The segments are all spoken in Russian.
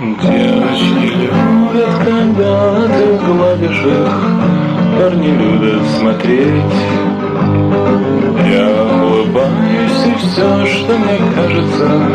Девочки любят, когда ты гладишь их. Парни любят смотреть. Я улыбаюсь, и все, что мне кажется,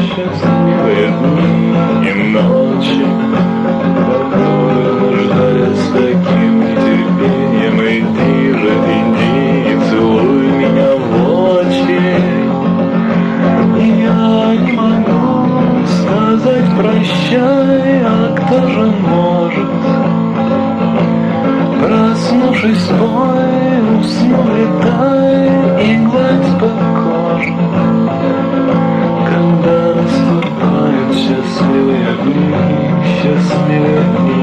счастливые дни, и ночи, которых ждали с таким нетерпением, иди же, иди и целуй меня в очи. Я не могу сказать прощай, а кто же может? Проснувшись пой, усну счастливые дни, счастливые дни,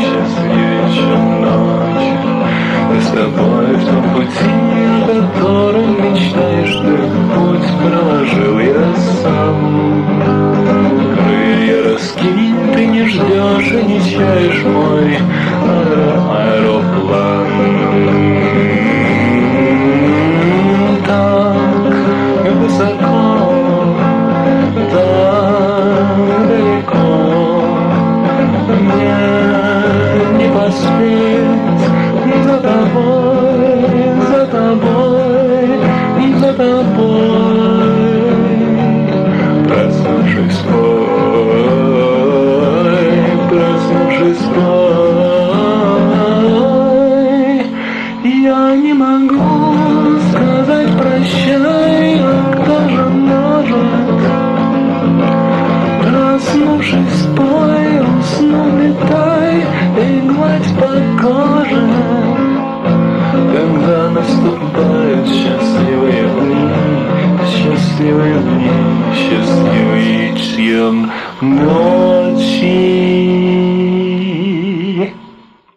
счастливее, чем ночь. Мы с тобой в том пути, о котором мечтаешь ты, путь проложил я сам. Крылья раскинь, ты не ждешь и не чаешь мой могу сказать прощай, а кто же может? Проснувшись, пой, усну, летай и гладь по коже. Когда наступают счастливые дни, счастливые дни, счастливые, чем ночи.